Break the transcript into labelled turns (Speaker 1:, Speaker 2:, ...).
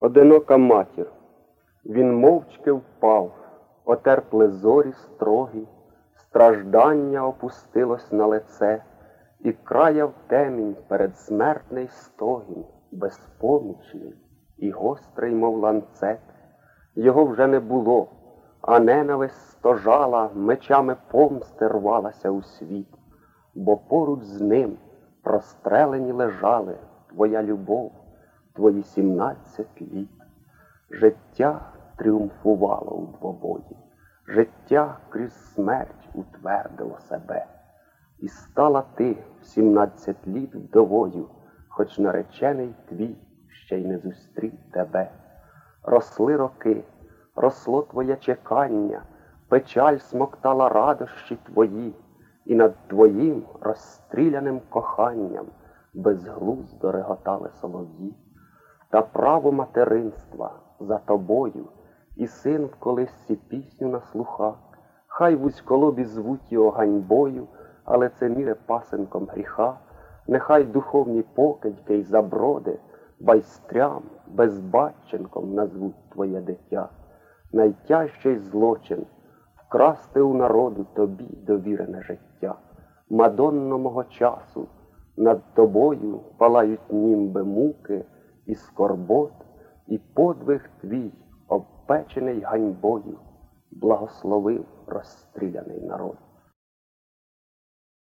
Speaker 1: Одинока матір. Він мовчки впав, отерпли зорі строгі, страждання опустилось на лице, і краяв темінь передсмертний стогін, безпомічний і гострий, мов ланцет. Його вже не було, а ненависть стожала, мечами помсти рвалася у світ, бо поруч з ним прострелені лежали твоя любов, твої сімнадцять літ. Життя тріумфувало у двобої, життя крізь смерть утвердило себе. І стала ти в сімнадцять літ вдовою, хоч наречений твій ще й не зустрів тебе. Росли роки, росло твоє чекання, печаль смоктала радощі твої, і над твоїм розстріляним коханням безглуздо реготали солов'ї. Та право материнства за тобою, і син в колисці пісню на слухах, хай в узьколобі звуть його ганьбою, але це міре пасенком гріха, нехай духовні покидьки й заброди, байстрям, безбатченком назвуть твоє дитя. Найтяжчий злочин вкрасти у народу тобі довірене життя. Мадонно мого часу, над тобою палають німби муки і скорбот, і подвиг твій, обпечений ганьбою, благословив розстріляний народ.